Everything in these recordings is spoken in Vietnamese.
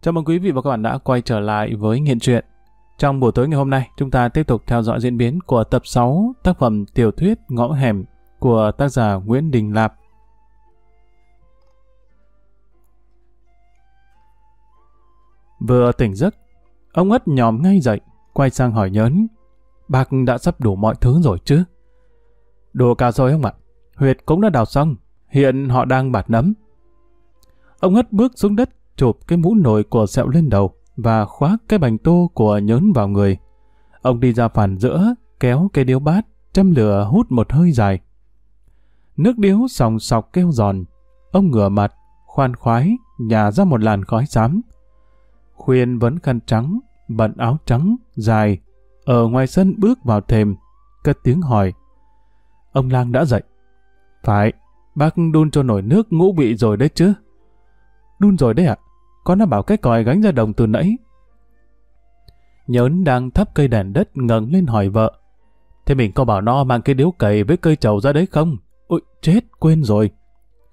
Chào mừng quý vị và các bạn đã quay trở lại với Nghiện Truyện. Trong buổi tối ngày hôm nay, chúng ta tiếp tục theo dõi diễn biến của tập 6 tác phẩm tiểu thuyết Ngõ Hẻm của tác giả Nguyễn Đình Lạp. Vừa tỉnh giấc, ông ất nhòm ngay dậy, quay sang hỏi nhớn. Bác đã sắp đủ mọi thứ rồi chứ? Đồ cả rồi không ạ? Huyệt cũng đã đào xong, hiện họ đang bạt nấm. Ông ất bước xuống đất, chụp cái mũ nồi của sẹo lên đầu và khoác cái bành tô của nhớn vào người. Ông đi ra phản giữa, kéo cái điếu bát, châm lửa hút một hơi dài. Nước điếu sòng sọc kêu giòn. Ông ngửa mặt, khoan khoái, nhả ra một làn khói xám. Khuyên vẫn khăn trắng, bận áo trắng, dài, ở ngoài sân bước vào thềm, cất tiếng hỏi. Ông lang đã dậy. Phải, bác đun cho nổi nước ngũ bị rồi đấy chứ. Đun rồi đấy ạ. Con đã bảo cái còi gánh ra đồng từ nãy. Nhớn đang thắp cây đèn đất ngẩng lên hỏi vợ. Thế mình có bảo nó mang cái điếu cày với cây trầu ra đấy không? Ôi, chết, quên rồi.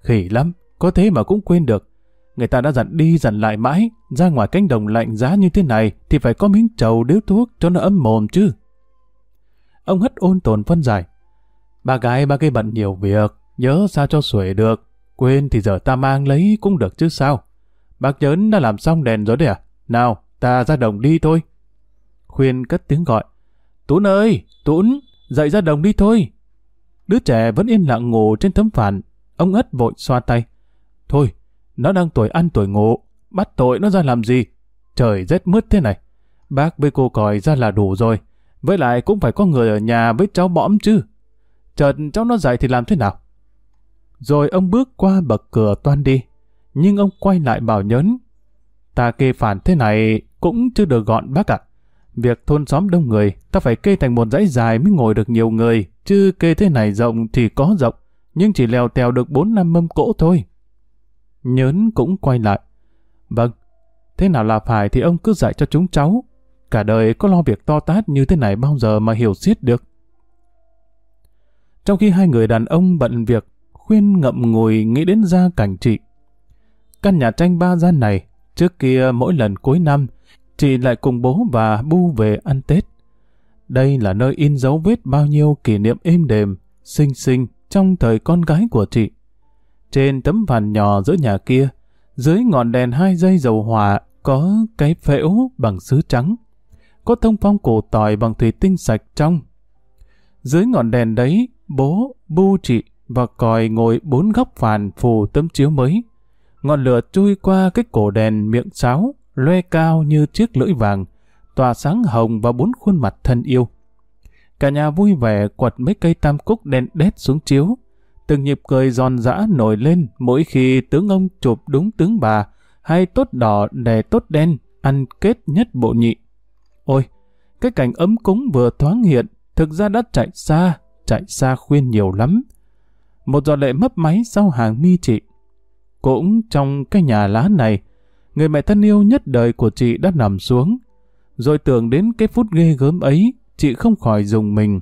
Khỉ lắm, có thế mà cũng quên được. Người ta đã dặn đi dặn lại mãi, ra ngoài cánh đồng lạnh giá như thế này thì phải có miếng trầu điếu thuốc cho nó ấm mồm chứ. Ông hất ôn tồn phân giải. Ba gái ba cây bận nhiều việc, nhớ sao cho xuể được. Quên thì giờ ta mang lấy cũng được chứ sao. Bác nhớn đã làm xong đèn rồi đấy à? Nào, ta ra đồng đi thôi. Khuyên cất tiếng gọi. Tún ơi, Tún, dậy ra đồng đi thôi. Đứa trẻ vẫn yên lặng ngủ trên tấm phản. Ông ất vội xoa tay. Thôi, nó đang tuổi ăn tuổi ngủ. Bắt tội nó ra làm gì? Trời rét mướt thế này. Bác với cô còi ra là đủ rồi. Với lại cũng phải có người ở nhà với cháu bõm chứ. Chợt cháu nó dậy thì làm thế nào? Rồi ông bước qua bậc cửa toan đi. Nhưng ông quay lại bảo nhớn. Ta kê phản thế này cũng chưa được gọn bác ạ. Việc thôn xóm đông người, ta phải kê thành một dãy dài mới ngồi được nhiều người, chứ kê thế này rộng thì có rộng, nhưng chỉ leo tèo được 4 năm mâm cỗ thôi. Nhớn cũng quay lại. Vâng, thế nào là phải thì ông cứ dạy cho chúng cháu. Cả đời có lo việc to tát như thế này bao giờ mà hiểu xiết được. Trong khi hai người đàn ông bận việc, khuyên ngậm ngùi nghĩ đến gia cảnh chị. Căn nhà tranh ba gian này, trước kia mỗi lần cuối năm, chị lại cùng bố và bu về ăn Tết. Đây là nơi in dấu vết bao nhiêu kỷ niệm êm đềm, xinh xinh trong thời con gái của chị. Trên tấm vàn nhỏ giữa nhà kia, dưới ngọn đèn hai dây dầu hỏa có cái phễu bằng sứ trắng. Có thông phong cổ tỏi bằng thủy tinh sạch trong. Dưới ngọn đèn đấy, bố, bu chị và còi ngồi bốn góc phàn phù tấm chiếu mới. Ngọn lửa chui qua cái cổ đèn miệng sáo, loe cao như chiếc lưỡi vàng, tỏa sáng hồng và bốn khuôn mặt thân yêu. Cả nhà vui vẻ quật mấy cây tam cúc đen đét xuống chiếu. Từng nhịp cười giòn giã nổi lên mỗi khi tướng ông chụp đúng tướng bà, hay tốt đỏ đè tốt đen, ăn kết nhất bộ nhị. Ôi, cái cảnh ấm cúng vừa thoáng hiện, thực ra đã chạy xa, chạy xa khuyên nhiều lắm. Một giọt lệ mấp máy sau hàng mi chị. Cũng trong cái nhà lá này, người mẹ thân yêu nhất đời của chị đã nằm xuống. Rồi tưởng đến cái phút ghê gớm ấy, chị không khỏi dùng mình.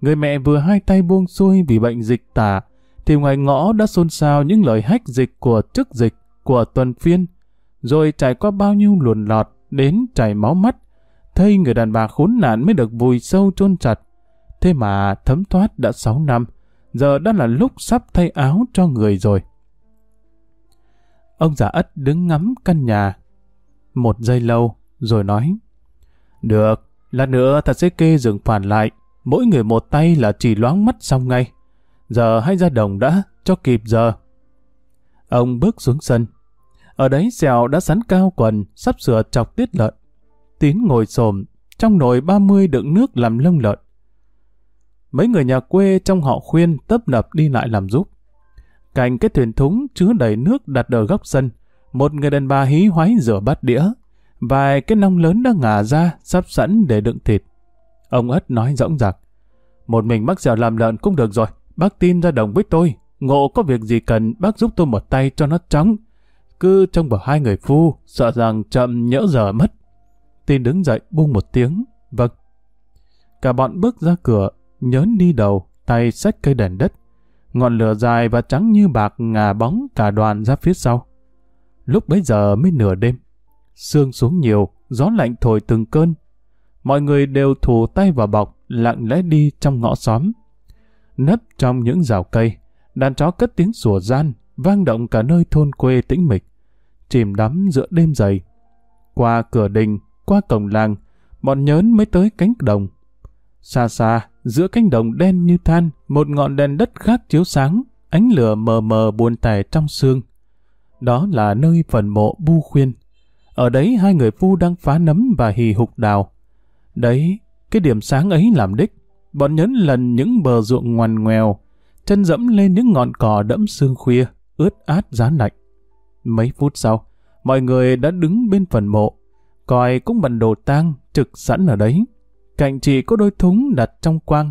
Người mẹ vừa hai tay buông xuôi vì bệnh dịch tả, thì ngoài ngõ đã xôn xao những lời hách dịch của chức dịch, của tuần phiên, rồi trải qua bao nhiêu luồn lọt, đến chảy máu mắt, thây người đàn bà khốn nạn mới được vùi sâu chôn chặt. Thế mà thấm thoát đã 6 năm, giờ đã là lúc sắp thay áo cho người rồi. Ông già ất đứng ngắm căn nhà. Một giây lâu, rồi nói. Được, lát nữa ta sẽ kê rừng phản lại. Mỗi người một tay là chỉ loáng mắt xong ngay. Giờ hãy ra đồng đã, cho kịp giờ. Ông bước xuống sân. Ở đấy xèo đã sắn cao quần, sắp sửa chọc tiết lợn. Tín ngồi xồm, trong nồi 30 đựng nước làm lông lợn. Mấy người nhà quê trong họ khuyên tấp nập đi lại làm giúp. Cạnh cái thuyền thúng chứa đầy nước đặt ở góc sân, một người đàn bà hí hoái rửa bát đĩa. Vài cái nong lớn đã ngả ra, sắp sẵn để đựng thịt. Ông ất nói rõng rạc. Một mình bác dẻo làm lợn cũng được rồi, bác tin ra đồng với tôi. Ngộ có việc gì cần bác giúp tôi một tay cho nó trống. Cứ trông vào hai người phu, sợ rằng chậm nhỡ giờ mất. Tin đứng dậy buông một tiếng. Vâng. Cả bọn bước ra cửa, nhớn đi đầu, tay xách cây đèn đất. Ngọn lửa dài và trắng như bạc ngà bóng cả đoàn ra phía sau. Lúc bấy giờ mới nửa đêm. Sương xuống nhiều, gió lạnh thổi từng cơn. Mọi người đều thủ tay vào bọc, lặng lẽ đi trong ngõ xóm. Nấp trong những rào cây, đàn chó cất tiếng sủa gian, vang động cả nơi thôn quê tĩnh mịch. Chìm đắm giữa đêm dày. Qua cửa đình, qua cổng làng, bọn nhớn mới tới cánh đồng. Xa xa, giữa cánh đồng đen như than, một ngọn đèn đất khác chiếu sáng, ánh lửa mờ mờ buồn tẻ trong sương. Đó là nơi phần mộ Bu Khuyên. Ở đấy hai người phu đang phá nấm và hì hục đào. Đấy, cái điểm sáng ấy làm đích. Bọn nhấn lần những bờ ruộng ngoằn ngoèo, chân dẫm lên những ngọn cỏ đẫm sương khuya, ướt át giá lạnh. Mấy phút sau, mọi người đã đứng bên phần mộ, coi cũng bận đồ tang trực sẵn ở đấy. Cạnh chị có đôi thúng đặt trong quang.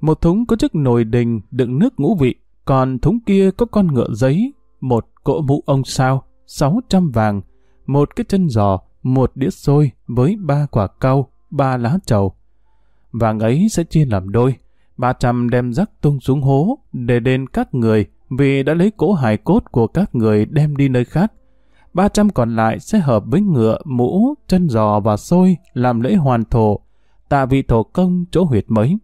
Một thúng có chiếc nồi đình đựng nước ngũ vị, còn thúng kia có con ngựa giấy, một cỗ mũ ông sao, sáu trăm vàng, một cái chân giò, một đĩa xôi với ba quả cau, ba lá trầu. Vàng ấy sẽ chia làm đôi, ba trăm đem rắc tung xuống hố để đền các người vì đã lấy cỗ hài cốt của các người đem đi nơi khác. ba trăm còn lại sẽ hợp với ngựa, mũ, chân giò và xôi làm lễ hoàn thổ, tạ vị thổ công chỗ huyệt mới.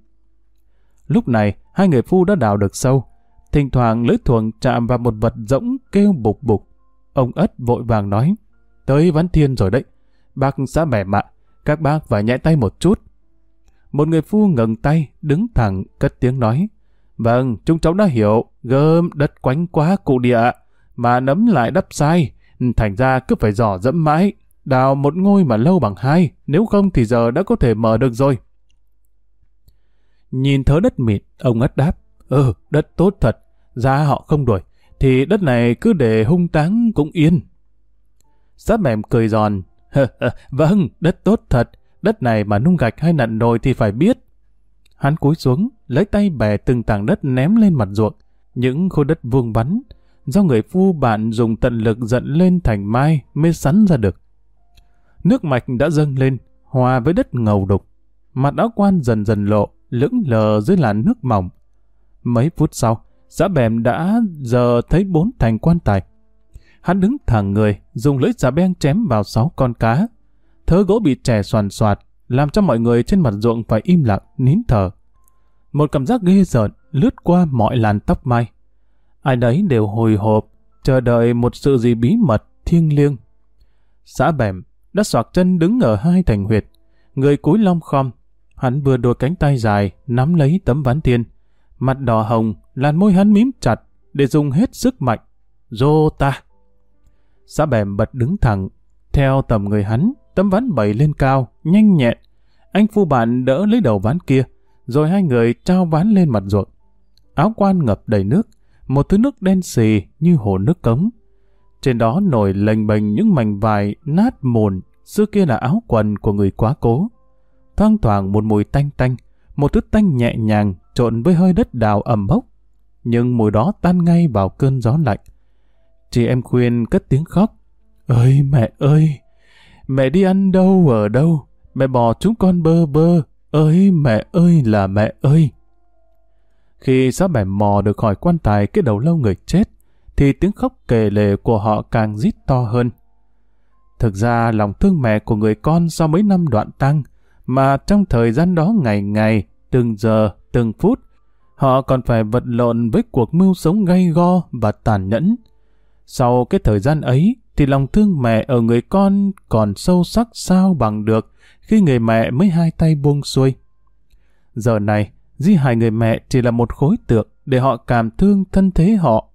Lúc này, hai người phu đã đào được sâu. Thỉnh thoảng lưỡi thuồng chạm vào một vật rỗng kêu bục bục. Ông ất vội vàng nói, tới ván thiên rồi đấy. Bác xã bẻ mạ, các bác phải nhẹ tay một chút. Một người phu ngừng tay, đứng thẳng, cất tiếng nói, Vâng, chúng cháu đã hiểu, gơm đất quánh quá cụ địa, mà nấm lại đắp sai, thành ra cứ phải dò dẫm mãi, đào một ngôi mà lâu bằng hai, nếu không thì giờ đã có thể mở được rồi. Nhìn thớ đất mịt ông ất đáp, ừ, đất tốt thật, ra họ không đuổi, thì đất này cứ để hung táng cũng yên. Sát mềm cười giòn, vâng, đất tốt thật, đất này mà nung gạch hay nặn đồi thì phải biết. Hắn cúi xuống, lấy tay bè từng tảng đất ném lên mặt ruộng, những khối đất vuông vắn, do người phu bạn dùng tận lực dẫn lên thành mai mới sắn ra được. Nước mạch đã dâng lên, hòa với đất ngầu đục. Mặt áo quan dần dần lộ, lững lờ dưới làn nước mỏng. Mấy phút sau, xã bèm đã giờ thấy bốn thành quan tài. Hắn đứng thẳng người, dùng lưỡi xà beng chém vào sáu con cá. Thớ gỗ bị trẻ soàn soạt, làm cho mọi người trên mặt ruộng phải im lặng, nín thở. Một cảm giác ghê rợn lướt qua mọi làn tóc mai. Ai đấy đều hồi hộp, chờ đợi một sự gì bí mật, thiêng liêng. Xã bèm đã soạc chân đứng ở hai thành huyệt, người cúi long khom. Hắn vừa đôi cánh tay dài, nắm lấy tấm ván tiên. Mặt đỏ hồng, làn môi hắn mím chặt, để dùng hết sức mạnh. Dô ta! Xã bèm bật đứng thẳng, theo tầm người hắn, tấm ván bẩy lên cao, nhanh nhẹn. Anh phu bạn đỡ lấy đầu ván kia, rồi hai người trao ván lên mặt ruộng. Áo quan ngập đầy nước, một thứ nước đen xì như hồ nước cống. Trên đó nổi lềnh bềnh những mảnh vải nát mồn, xưa kia là áo quần của người quá cố. Thoang thoảng một mùi tanh tanh, một thứ tanh nhẹ nhàng trộn với hơi đất đào ẩm bốc. Nhưng mùi đó tan ngay vào cơn gió lạnh. Chị em khuyên cất tiếng khóc. Ơi mẹ ơi! Mẹ đi ăn đâu ở đâu? Mẹ bỏ chúng con bơ bơ. Ơi mẹ ơi là mẹ ơi! Khi sắp bẻ mò được khỏi quan tài cái đầu lâu người chết, thì tiếng khóc kề lề của họ càng rít to hơn. Thực ra lòng thương mẹ của người con sau mấy năm đoạn tăng, mà trong thời gian đó ngày ngày, từng giờ, từng phút, họ còn phải vật lộn với cuộc mưu sống gay go và tàn nhẫn. Sau cái thời gian ấy, thì lòng thương mẹ ở người con còn sâu sắc sao bằng được khi người mẹ mới hai tay buông xuôi. Giờ này, di hài người mẹ chỉ là một khối tượng để họ cảm thương thân thế họ.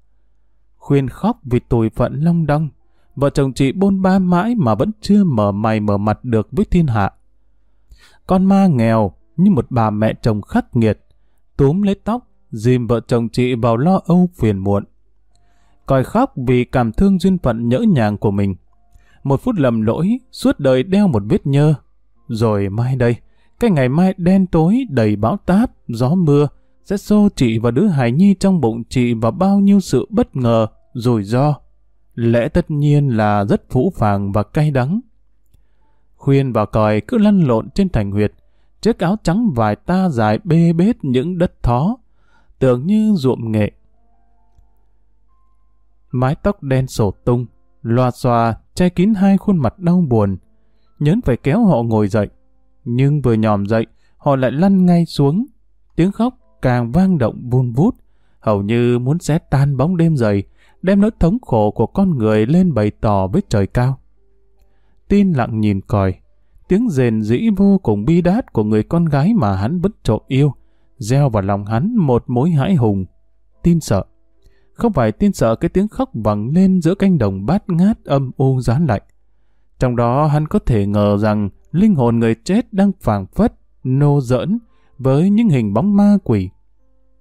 Khuyên khóc vì tủi phận long đong, vợ chồng chị bôn ba mãi mà vẫn chưa mở mày mở mặt được với thiên hạ. Con ma nghèo như một bà mẹ chồng khắc nghiệt, túm lấy tóc, dìm vợ chồng chị vào lo âu phiền muộn còi khóc vì cảm thương duyên phận nhỡ nhàng của mình. Một phút lầm lỗi, suốt đời đeo một vết nhơ. Rồi mai đây, cái ngày mai đen tối đầy bão táp, gió mưa, sẽ xô chị và đứa hài nhi trong bụng chị vào bao nhiêu sự bất ngờ, rủi ro. Lẽ tất nhiên là rất phũ phàng và cay đắng. Khuyên và còi cứ lăn lộn trên thành huyệt, chiếc áo trắng vài ta dài bê bết những đất thó, tưởng như ruộng nghệ mái tóc đen sổ tung, loa xòa che kín hai khuôn mặt đau buồn. Nhớn phải kéo họ ngồi dậy. Nhưng vừa nhòm dậy, họ lại lăn ngay xuống. Tiếng khóc càng vang động vun vút, hầu như muốn xé tan bóng đêm dày, đem nỗi thống khổ của con người lên bày tỏ với trời cao. Tin lặng nhìn còi, tiếng rền rĩ vô cùng bi đát của người con gái mà hắn vẫn trộm yêu, gieo vào lòng hắn một mối hãi hùng. Tin sợ. Không phải tin sợ cái tiếng khóc vẳng lên giữa cánh đồng bát ngát âm u giá lạnh. Trong đó hắn có thể ngờ rằng linh hồn người chết đang phảng phất, nô giỡn với những hình bóng ma quỷ.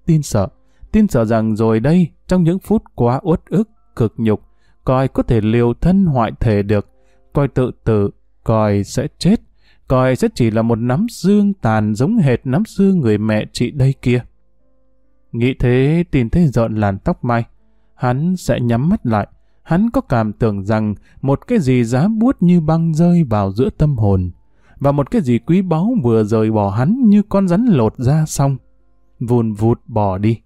Tin sợ, tin sợ rằng rồi đây, trong những phút quá uất ức, cực nhục, coi có thể liều thân hoại thể được, coi tự tử, coi sẽ chết, coi sẽ chỉ là một nắm xương tàn giống hệt nắm xương người mẹ chị đây kia. Nghĩ thế, tin thấy dọn làn tóc mai. Hắn sẽ nhắm mắt lại. Hắn có cảm tưởng rằng một cái gì giá buốt như băng rơi vào giữa tâm hồn. Và một cái gì quý báu vừa rời bỏ hắn như con rắn lột ra xong. Vùn vụt bỏ đi.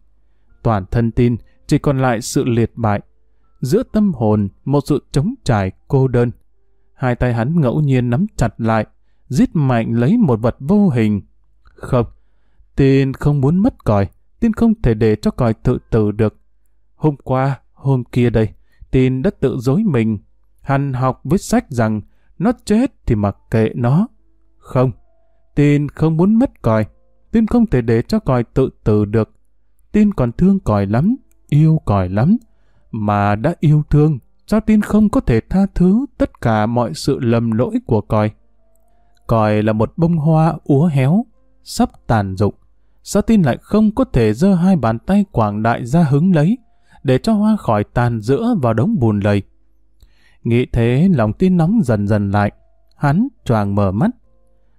Toàn thân tin, chỉ còn lại sự liệt bại. Giữa tâm hồn, một sự trống trải cô đơn. Hai tay hắn ngẫu nhiên nắm chặt lại, giết mạnh lấy một vật vô hình. Không, tin không muốn mất còi, tin không thể để cho còi tự tử được. Hôm qua, hôm kia đây, tin đã tự dối mình. Hắn học với sách rằng nó chết thì mặc kệ nó. Không, tin không muốn mất còi. Tin không thể để cho còi tự tử được. Tin còn thương còi lắm, yêu còi lắm. Mà đã yêu thương, sao tin không có thể tha thứ tất cả mọi sự lầm lỗi của còi? Còi là một bông hoa úa héo, sắp tàn rụng. Sao tin lại không có thể giơ hai bàn tay quảng đại ra hứng lấy, để cho hoa khỏi tàn giữa vào đống bùn lầy. Nghĩ thế lòng tin nóng dần dần lại, hắn choàng mở mắt.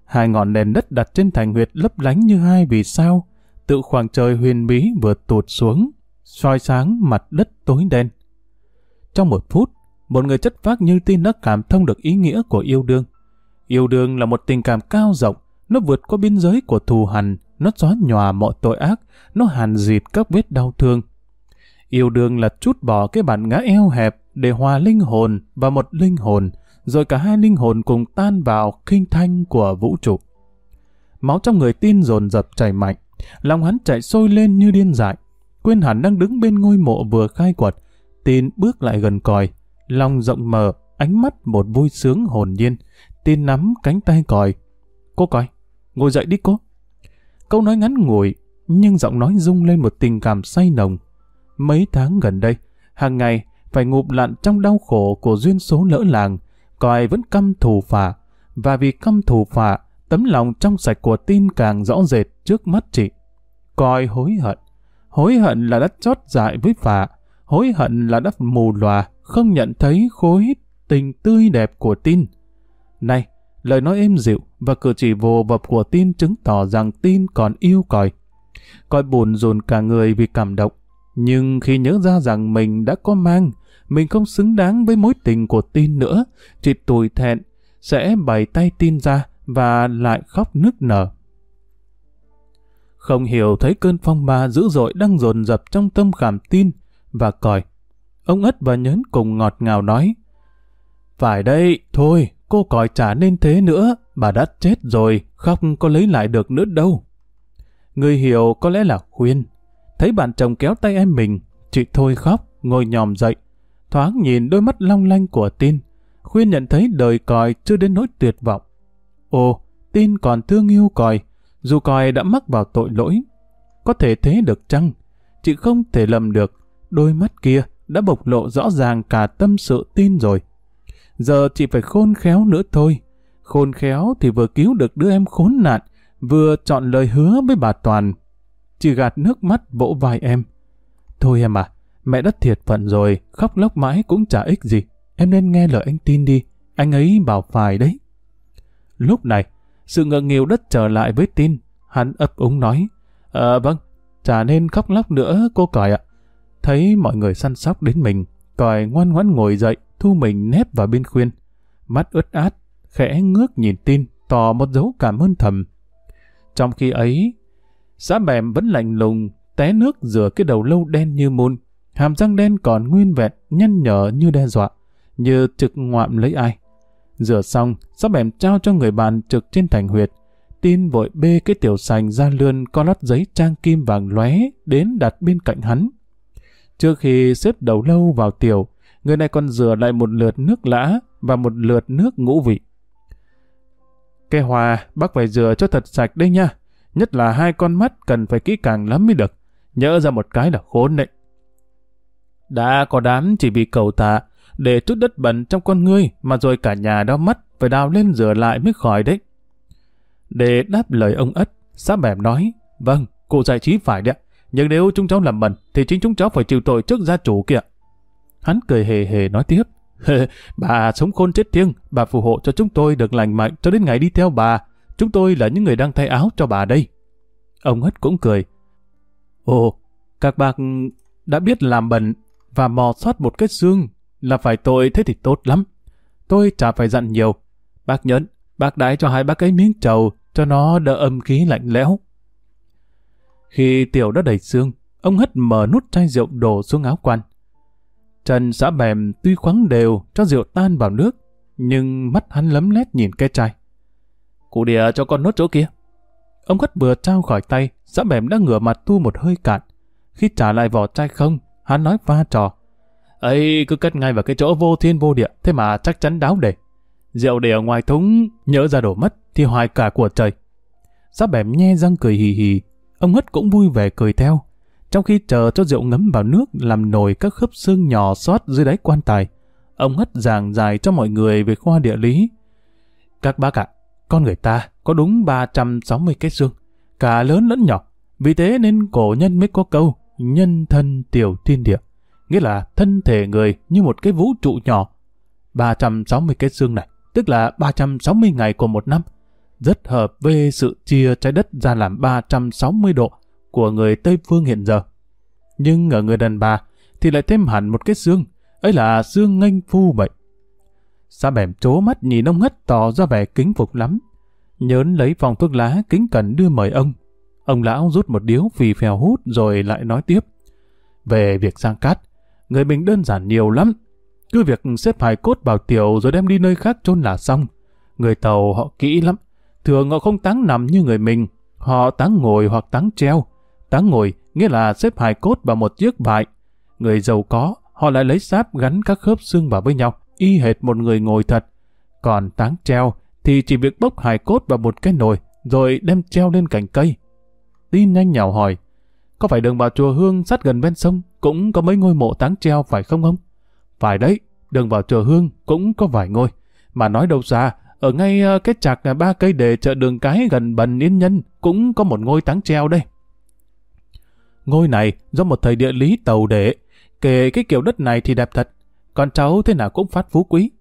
Hai ngọn đèn đất đặt trên thành huyệt lấp lánh như hai vì sao, tự khoảng trời huyền bí vừa tụt xuống, soi sáng mặt đất tối đen. Trong một phút, một người chất phác như tin đã cảm thông được ý nghĩa của yêu đương. Yêu đương là một tình cảm cao rộng, nó vượt qua biên giới của thù hằn, nó xóa nhòa mọi tội ác, nó hàn dịt các vết đau thương. Yêu đương là chút bỏ cái bản ngã eo hẹp để hòa linh hồn và một linh hồn, rồi cả hai linh hồn cùng tan vào kinh thanh của vũ trụ. Máu trong người tin dồn dập chảy mạnh, lòng hắn chạy sôi lên như điên dại. Quên hẳn đang đứng bên ngôi mộ vừa khai quật, tin bước lại gần còi, lòng rộng mở, ánh mắt một vui sướng hồn nhiên, tin nắm cánh tay còi. Cô còi, ngồi dậy đi cô. Câu nói ngắn ngủi, nhưng giọng nói rung lên một tình cảm say nồng. Mấy tháng gần đây, hàng ngày phải ngụp lặn trong đau khổ của duyên số lỡ làng, còi vẫn căm thù phả. Và vì căm thù phả, tấm lòng trong sạch của tin càng rõ rệt trước mắt chị. coi hối hận. Hối hận là đã chót dại với phà, Hối hận là đã mù lòa, không nhận thấy khối tình tươi đẹp của tin. Này, lời nói êm dịu và cử chỉ vô vập của tin chứng tỏ rằng tin còn yêu còi. Còi buồn rùn cả người vì cảm động. Nhưng khi nhớ ra rằng mình đã có mang, mình không xứng đáng với mối tình của tin nữa, chị tủi thẹn, sẽ bày tay tin ra và lại khóc nức nở. Không hiểu thấy cơn phong ba dữ dội đang dồn dập trong tâm khảm tin và còi. Ông ất và nhấn cùng ngọt ngào nói, Phải đây, thôi, cô còi trả nên thế nữa, bà đã chết rồi, khóc có lấy lại được nữa đâu. Người hiểu có lẽ là khuyên, Thấy bạn chồng kéo tay em mình, chị thôi khóc, ngồi nhòm dậy. Thoáng nhìn đôi mắt long lanh của tin, khuyên nhận thấy đời còi chưa đến nỗi tuyệt vọng. Ồ, tin còn thương yêu còi, dù còi đã mắc vào tội lỗi. Có thể thế được chăng? Chị không thể lầm được, đôi mắt kia đã bộc lộ rõ ràng cả tâm sự tin rồi. Giờ chị phải khôn khéo nữa thôi. Khôn khéo thì vừa cứu được đứa em khốn nạn, vừa chọn lời hứa với bà Toàn chỉ gạt nước mắt vỗ vai em. Thôi em à, mẹ đất thiệt phận rồi, khóc lóc mãi cũng chả ích gì. Em nên nghe lời anh tin đi, anh ấy bảo phải đấy. Lúc này, sự ngượng nghịu đất trở lại với tin. Hắn ấp úng nói, Ờ vâng, chả nên khóc lóc nữa cô còi ạ. Thấy mọi người săn sóc đến mình, còi ngoan ngoãn ngồi dậy, thu mình nép vào bên khuyên. Mắt ướt át, khẽ ngước nhìn tin, tỏ một dấu cảm ơn thầm. Trong khi ấy, Xã bèm vẫn lạnh lùng, té nước rửa cái đầu lâu đen như môn. Hàm răng đen còn nguyên vẹn, nhăn nhở như đe dọa. như trực ngoạm lấy ai. Rửa xong, sắp mềm trao cho người bạn trực trên thành huyệt. Tin vội bê cái tiểu sành ra lươn có lót giấy trang kim vàng lóe đến đặt bên cạnh hắn. Trước khi xếp đầu lâu vào tiểu, người này còn rửa lại một lượt nước lã và một lượt nước ngũ vị. Cây hòa, bác phải rửa cho thật sạch đây nha. Nhất là hai con mắt cần phải kỹ càng lắm mới được. nhớ ra một cái là khốn đấy. Đã có đám chỉ vì cầu tạ, để chút đất bẩn trong con ngươi mà rồi cả nhà đau mắt phải đào lên rửa lại mới khỏi đấy. Để đáp lời ông ất, xã bẻm nói, vâng, cụ giải trí phải đấy nhưng nếu chúng cháu làm bẩn thì chính chúng cháu phải chịu tội trước gia chủ kìa. Hắn cười hề hề nói tiếp, bà sống khôn chết thiêng, bà phù hộ cho chúng tôi được lành mạnh cho đến ngày đi theo bà. Chúng tôi là những người đang thay áo cho bà đây. Ông ất cũng cười. Ồ, các bác đã biết làm bẩn và mò sót một cái xương là phải tội thế thì tốt lắm. Tôi chả phải dặn nhiều. Bác nhấn, bác đãi cho hai bác ấy miếng trầu cho nó đỡ âm khí lạnh lẽo. Khi tiểu đã đầy xương, ông hất mở nút chai rượu đổ xuống áo quan. Trần xã bèm tuy khoáng đều cho rượu tan vào nước, nhưng mắt hắn lấm lét nhìn cái chai. Cụ địa cho con nốt chỗ kia. Ông hất vừa trao khỏi tay, xã bèm đã ngửa mặt tu một hơi cạn. Khi trả lại vỏ chai không, hắn nói pha trò ấy cứ cất ngay vào cái chỗ vô thiên vô địa, thế mà chắc chắn đáo để. Rượu để ở ngoài thúng, nhỡ ra đổ mất, thì hoài cả của trời. Giáp bẻm nhe răng cười hì hì, ông Hất cũng vui vẻ cười theo. Trong khi chờ cho rượu ngấm vào nước làm nổi các khớp xương nhỏ xót dưới đáy quan tài, ông Hất giảng dài cho mọi người về khoa địa lý. Các bác ạ, con người ta có đúng 360 cái xương, cả lớn lẫn nhỏ. Vì thế nên cổ nhân mới có câu nhân thân tiểu thiên địa nghĩa là thân thể người như một cái vũ trụ nhỏ. 360 cái xương này, tức là 360 ngày của một năm, rất hợp với sự chia trái đất ra làm 360 độ của người Tây Phương hiện giờ. Nhưng ở người đàn bà thì lại thêm hẳn một cái xương, ấy là xương nghênh phu vậy. Sa bẻm chố mắt nhìn ông ngất tỏ ra vẻ kính phục lắm. Nhớn lấy phòng thuốc lá kính cẩn đưa mời ông. Ông lão rút một điếu phì phèo hút rồi lại nói tiếp. Về việc sang cát, người mình đơn giản nhiều lắm. Cứ việc xếp hài cốt vào tiểu rồi đem đi nơi khác chôn là xong. Người tàu họ kỹ lắm. Thường họ không táng nằm như người mình. Họ táng ngồi hoặc táng treo. Táng ngồi nghĩa là xếp hài cốt vào một chiếc vải. Người giàu có, họ lại lấy sáp gắn các khớp xương vào với nhau, y hệt một người ngồi thật. Còn táng treo thì chỉ việc bốc hài cốt vào một cái nồi, rồi đem treo lên cành cây. Tin nhanh nhào hỏi, có phải đường bà chùa Hương sát gần bên sông cũng có mấy ngôi mộ táng treo phải không ông? Phải đấy, đường vào chùa Hương cũng có vài ngôi. Mà nói đâu xa, ở ngay ờ, cái chạc ờ, ba cây đề chợ đường cái gần bần yên nhân cũng có một ngôi táng treo đây. Ngôi này do một thầy địa lý tàu để, kể cái kiểu đất này thì đẹp thật, con cháu thế nào cũng phát phú quý.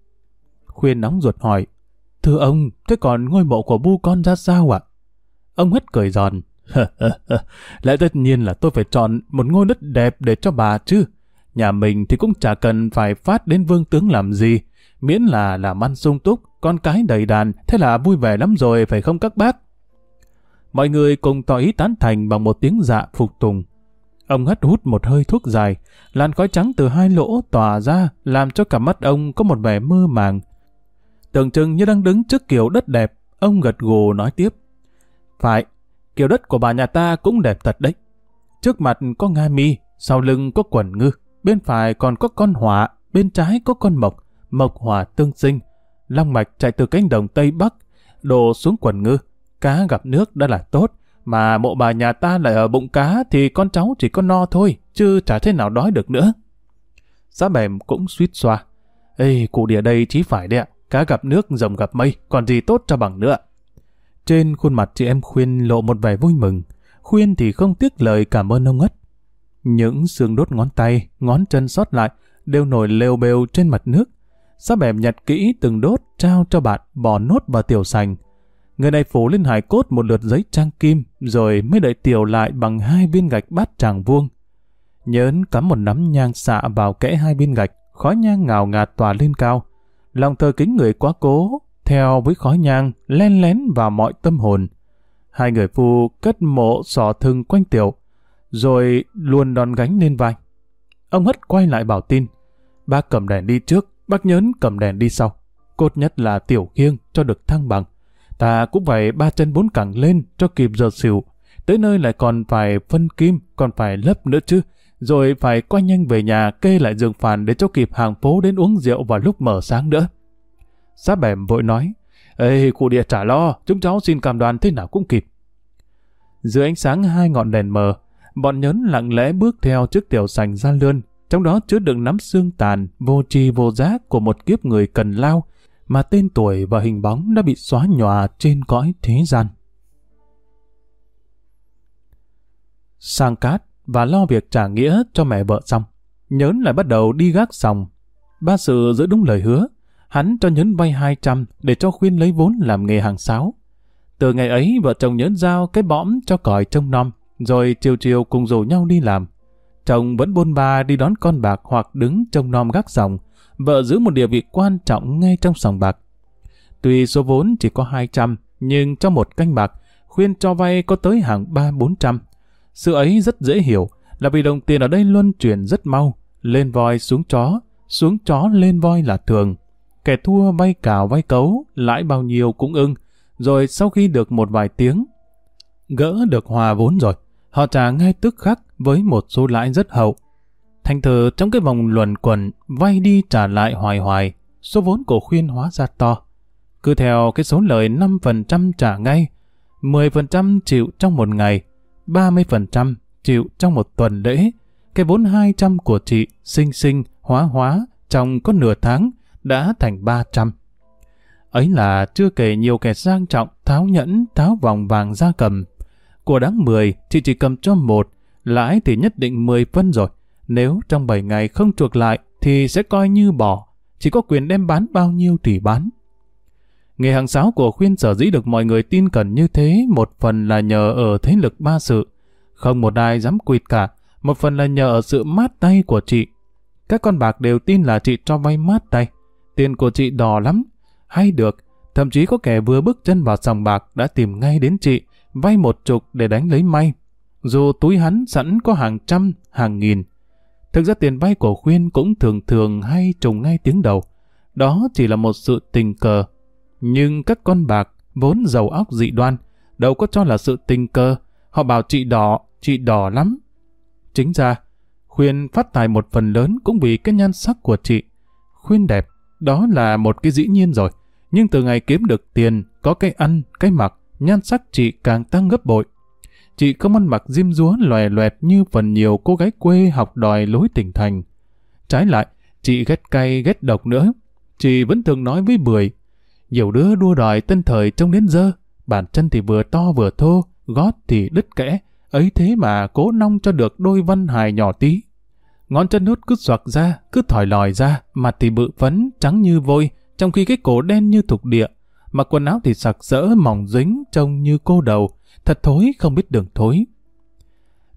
Khuyên nóng ruột hỏi, thưa ông, thế còn ngôi mộ của bu con ra sao ạ? Ông hất cười giòn, Lẽ tất nhiên là tôi phải chọn một ngôi đất đẹp để cho bà chứ. Nhà mình thì cũng chả cần phải phát đến vương tướng làm gì. Miễn là làm ăn sung túc, con cái đầy đàn, thế là vui vẻ lắm rồi phải không các bác? Mọi người cùng tỏ ý tán thành bằng một tiếng dạ phục tùng. Ông hất hút một hơi thuốc dài, làn khói trắng từ hai lỗ tỏa ra làm cho cả mắt ông có một vẻ mơ màng. Tưởng chừng như đang đứng trước kiểu đất đẹp, ông gật gù nói tiếp. Phải, kiểu đất của bà nhà ta cũng đẹp thật đấy. Trước mặt có nga mi, sau lưng có quần ngư, bên phải còn có con hỏa, bên trái có con mộc, mộc hỏa tương sinh. Long mạch chạy từ cánh đồng Tây Bắc, đổ xuống quần ngư. Cá gặp nước đã là tốt, mà mộ bà nhà ta lại ở bụng cá thì con cháu chỉ có no thôi, chứ chả thế nào đói được nữa. Giá bèm cũng suýt xoa. Ê, cụ địa đây chí phải đấy ạ, cá gặp nước, rồng gặp mây, còn gì tốt cho bằng nữa. Trên khuôn mặt chị em Khuyên lộ một vẻ vui mừng. Khuyên thì không tiếc lời cảm ơn ông Ất. Những xương đốt ngón tay, ngón chân sót lại đều nổi lêu bêu trên mặt nước. Sắp bẹp nhặt kỹ từng đốt trao cho bạn bỏ nốt vào tiểu sành. Người này phủ lên hải cốt một lượt giấy trang kim rồi mới đợi tiểu lại bằng hai viên gạch bát tràng vuông. Nhớn cắm một nắm nhang xạ vào kẽ hai viên gạch, khói nhang ngào ngạt tỏa lên cao. Lòng thờ kính người quá cố, theo với khói nhang len lén vào mọi tâm hồn. Hai người phu cất mộ sò thừng quanh tiểu, rồi luôn đòn gánh lên vai. Ông hất quay lại bảo tin, bác cầm đèn đi trước, Bác nhớn cầm đèn đi sau. Cốt nhất là tiểu khiêng cho được thăng bằng. Ta cũng phải ba chân bốn cẳng lên cho kịp giờ xỉu. Tới nơi lại còn phải phân kim, còn phải lấp nữa chứ. Rồi phải quay nhanh về nhà kê lại giường phàn để cho kịp hàng phố đến uống rượu vào lúc mở sáng nữa giá bẻm vội nói, Ê, cụ địa trả lo, chúng cháu xin cam đoan thế nào cũng kịp. Dưới ánh sáng hai ngọn đèn mờ, bọn nhớn lặng lẽ bước theo chiếc tiểu sành ra lươn, trong đó chứa đựng nắm xương tàn, vô tri vô giác của một kiếp người cần lao, mà tên tuổi và hình bóng đã bị xóa nhòa trên cõi thế gian. Sang cát và lo việc trả nghĩa cho mẹ vợ xong, nhớn lại bắt đầu đi gác sòng. Ba sự giữ đúng lời hứa, hắn cho nhớn vay 200 để cho khuyên lấy vốn làm nghề hàng sáo. Từ ngày ấy, vợ chồng nhớn giao cái bõm cho còi trông nom, rồi chiều chiều cùng rủ nhau đi làm. Chồng vẫn bôn ba đi đón con bạc hoặc đứng trông nom gác sòng, vợ giữ một địa vị quan trọng ngay trong sòng bạc. Tuy số vốn chỉ có 200, nhưng trong một canh bạc, khuyên cho vay có tới hàng 3-400. Sự ấy rất dễ hiểu, là vì đồng tiền ở đây luân chuyển rất mau, lên voi xuống chó, xuống chó lên voi là thường. Kẻ thua vay cào vay cấu, lãi bao nhiêu cũng ưng, rồi sau khi được một vài tiếng, gỡ được hòa vốn rồi, họ trả ngay tức khắc với một số lãi rất hậu. Thành thử trong cái vòng luẩn quẩn, vay đi trả lại hoài hoài, số vốn cổ khuyên hóa ra to. Cứ theo cái số lời 5% trả ngay, 10% chịu trong một ngày, 30% chịu trong một tuần lễ, cái vốn 200 của chị sinh sinh hóa hóa trong có nửa tháng đã thành 300. Ấy là chưa kể nhiều kẻ sang trọng, tháo nhẫn, tháo vòng vàng ra cầm. Của đáng 10, chị chỉ cầm cho một, lãi thì nhất định 10 phân rồi. Nếu trong 7 ngày không chuộc lại thì sẽ coi như bỏ, chỉ có quyền đem bán bao nhiêu thì bán. Nghề hàng sáo của khuyên sở dĩ được mọi người tin cẩn như thế một phần là nhờ ở thế lực ba sự. Không một ai dám quỵt cả, một phần là nhờ ở sự mát tay của chị. Các con bạc đều tin là chị cho vay mát tay. Tiền của chị đỏ lắm, hay được, thậm chí có kẻ vừa bước chân vào sòng bạc đã tìm ngay đến chị, vay một chục để đánh lấy may. Dù túi hắn sẵn có hàng trăm, hàng nghìn. Thực ra tiền vay của Khuyên cũng thường thường hay trùng ngay tiếng đầu. Đó chỉ là một sự tình cờ. Nhưng các con bạc vốn giàu óc dị đoan, đâu có cho là sự tình cờ. Họ bảo chị đỏ, chị đỏ lắm. Chính ra, Khuyên phát tài một phần lớn cũng vì cái nhan sắc của chị. Khuyên đẹp, đó là một cái dĩ nhiên rồi. Nhưng từ ngày kiếm được tiền, có cái ăn, cái mặc, nhan sắc chị càng tăng gấp bội. Chị không ăn mặc diêm dúa lòe loẹt như phần nhiều cô gái quê học đòi lối tỉnh thành. Trái lại, chị ghét cay ghét độc nữa. Chị vẫn thường nói với Bưởi, nhiều đứa đua đòi tân thời trông đến dơ, bàn chân thì vừa to vừa thô, gót thì đứt kẽ, ấy thế mà cố nong cho được đôi văn hài nhỏ tí. Ngón chân nút cứ xoạc ra, cứ thỏi lòi ra, mặt thì bự phấn, trắng như vôi, trong khi cái cổ đen như thục địa. Mặc quần áo thì sặc sỡ, mỏng dính, trông như cô đầu, thật thối không biết đường thối.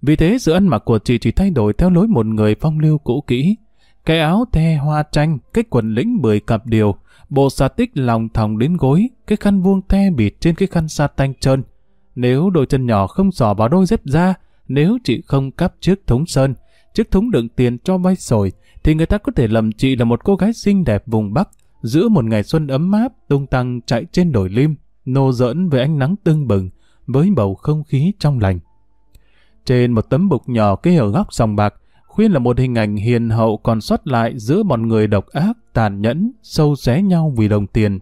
Vì thế sự ăn mặc của chị chỉ thay đổi theo lối một người phong lưu cũ kỹ. Cái áo the hoa tranh, cái quần lĩnh bưởi cặp điều, bộ xà tích lòng thòng đến gối, cái khăn vuông the bịt trên cái khăn sa tanh trơn. Nếu đôi chân nhỏ không sò vào đôi dép da, nếu chị không cắp chiếc thúng sơn, chiếc thúng đựng tiền cho vay sồi, thì người ta có thể lầm chị là một cô gái xinh đẹp vùng Bắc, giữa một ngày xuân ấm áp, tung tăng chạy trên đồi lim, nô giỡn với ánh nắng tưng bừng, với bầu không khí trong lành. Trên một tấm bục nhỏ kê ở góc sòng bạc, khuyên là một hình ảnh hiền hậu còn sót lại giữa bọn người độc ác, tàn nhẫn, sâu xé nhau vì đồng tiền.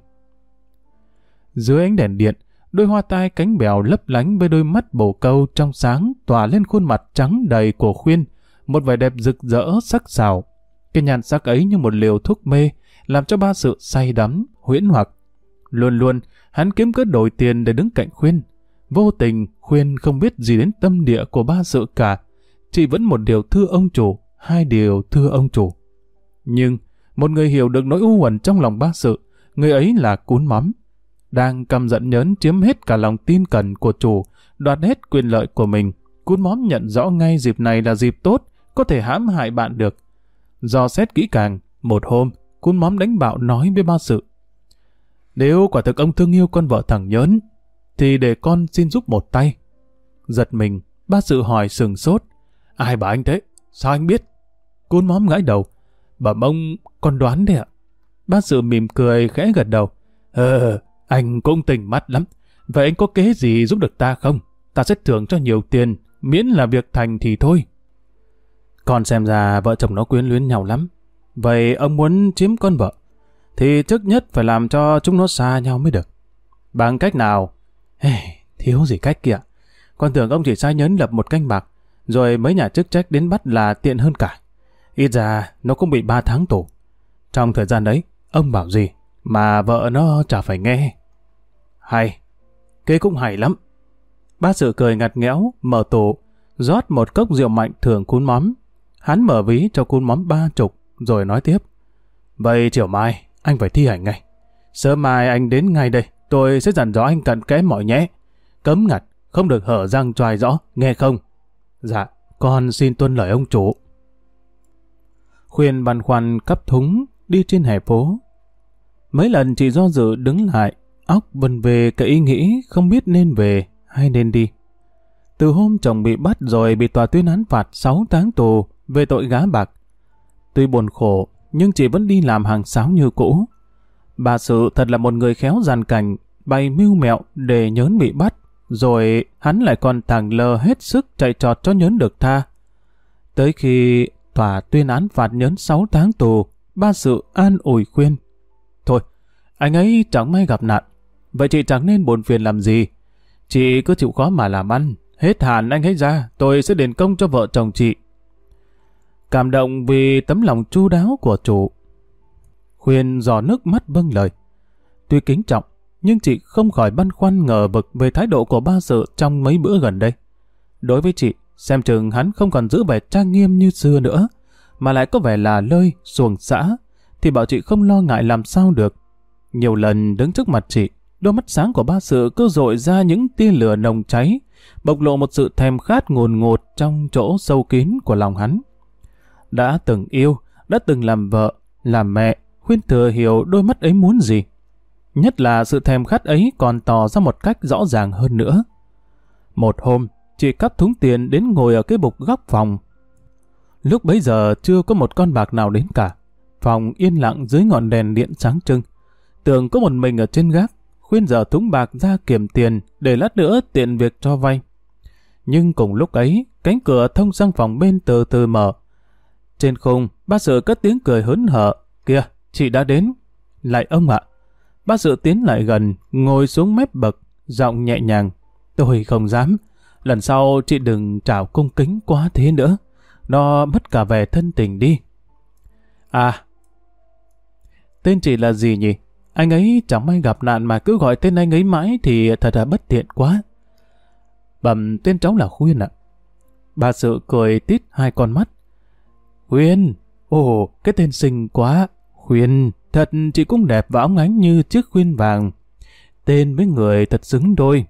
Dưới ánh đèn điện, đôi hoa tai cánh bèo lấp lánh với đôi mắt bổ câu trong sáng tỏa lên khuôn mặt trắng đầy của khuyên, một vẻ đẹp rực rỡ sắc sảo. Cái nhàn sắc ấy như một liều thuốc mê, làm cho ba sự say đắm, huyễn hoặc. Luôn luôn, hắn kiếm cớ đổi tiền để đứng cạnh khuyên. Vô tình, khuyên không biết gì đến tâm địa của ba sự cả. Chỉ vẫn một điều thưa ông chủ, hai điều thưa ông chủ. Nhưng, một người hiểu được nỗi u uẩn trong lòng ba sự, người ấy là cún mắm. Đang căm giận nhớn chiếm hết cả lòng tin cẩn của chủ, đoạt hết quyền lợi của mình. Cún móm nhận rõ ngay dịp này là dịp tốt, có thể hãm hại bạn được. Do xét kỹ càng, một hôm, cún móm đánh bạo nói với ba sự. Nếu quả thực ông thương yêu con vợ thằng nhớn, thì để con xin giúp một tay. Giật mình, ba sự hỏi sừng sốt. Ai bảo anh thế? Sao anh biết? Cún móm gãi đầu. Bẩm ông, con đoán đấy ạ. Ba sự mỉm cười khẽ gật đầu. Ờ, anh cũng tỉnh mắt lắm. Vậy anh có kế gì giúp được ta không? Ta sẽ thưởng cho nhiều tiền, miễn là việc thành thì thôi con xem ra vợ chồng nó quyến luyến nhau lắm. Vậy ông muốn chiếm con vợ, thì trước nhất phải làm cho chúng nó xa nhau mới được. Bằng cách nào? Hey, thiếu gì cách kìa. Con tưởng ông chỉ sai nhấn lập một canh bạc, rồi mấy nhà chức trách đến bắt là tiện hơn cả. Ít ra nó cũng bị 3 tháng tù. Trong thời gian đấy, ông bảo gì mà vợ nó chả phải nghe. Hay, kế cũng hay lắm. Bác sự cười ngặt nghẽo, mở tủ, rót một cốc rượu mạnh thường cún mắm. Hắn mở ví cho cún móm ba chục, rồi nói tiếp. Vậy chiều mai, anh phải thi hành ngay. Sớm mai anh đến ngay đây, tôi sẽ dặn dò anh cận kẽ mọi nhé. Cấm ngặt, không được hở răng choài rõ, nghe không? Dạ, con xin tuân lời ông chủ. Khuyên băn khoăn cấp thúng, đi trên hè phố. Mấy lần chị do dự đứng lại, óc vần về cái ý nghĩ không biết nên về hay nên đi. Từ hôm chồng bị bắt rồi bị tòa tuyên án phạt 6 tháng tù về tội gá bạc. Tuy buồn khổ, nhưng chị vẫn đi làm hàng sáo như cũ. Bà sự thật là một người khéo giàn cảnh, bày mưu mẹo để nhớn bị bắt, rồi hắn lại còn thằng lờ hết sức chạy trọt cho nhớn được tha. Tới khi tòa tuyên án phạt nhớn 6 tháng tù, ba sự an ủi khuyên. Thôi, anh ấy chẳng may gặp nạn, vậy chị chẳng nên buồn phiền làm gì. Chị cứ chịu khó mà làm ăn, hết hạn anh ấy ra, tôi sẽ đền công cho vợ chồng chị. Cảm động vì tấm lòng chu đáo của chủ. Khuyên dò nước mắt vâng lời. Tuy kính trọng, nhưng chị không khỏi băn khoăn ngờ vực về thái độ của ba sự trong mấy bữa gần đây. Đối với chị, xem chừng hắn không còn giữ vẻ trang nghiêm như xưa nữa, mà lại có vẻ là lơi, xuồng xã, thì bảo chị không lo ngại làm sao được. Nhiều lần đứng trước mặt chị, đôi mắt sáng của ba sự cứ dội ra những tia lửa nồng cháy, bộc lộ một sự thèm khát ngồn ngột trong chỗ sâu kín của lòng hắn. Đã từng yêu, đã từng làm vợ, làm mẹ, khuyên thừa hiểu đôi mắt ấy muốn gì. Nhất là sự thèm khát ấy còn tỏ ra một cách rõ ràng hơn nữa. Một hôm, chị cắp thúng tiền đến ngồi ở cái bục góc phòng. Lúc bấy giờ chưa có một con bạc nào đến cả. Phòng yên lặng dưới ngọn đèn điện sáng trưng. tường có một mình ở trên gác, khuyên giờ thúng bạc ra kiểm tiền để lát nữa tiện việc cho vay. Nhưng cùng lúc ấy, cánh cửa thông sang phòng bên từ từ mở. Trên khung, bác sự cất tiếng cười hớn hở. Kìa, chị đã đến. Lại ông ạ. bác sự tiến lại gần, ngồi xuống mép bậc, giọng nhẹ nhàng. Tôi không dám. Lần sau chị đừng trào cung kính quá thế nữa. Nó mất cả vẻ thân tình đi. À, tên chị là gì nhỉ? Anh ấy chẳng may gặp nạn mà cứ gọi tên anh ấy mãi thì thật là bất tiện quá. Bẩm tên cháu là Khuyên ạ. Bà sự cười tít hai con mắt. Khuyên, ồ, cái tên xinh quá. Khuyên, thật chị cũng đẹp và óng ánh như chiếc khuyên vàng. Tên với người thật xứng đôi.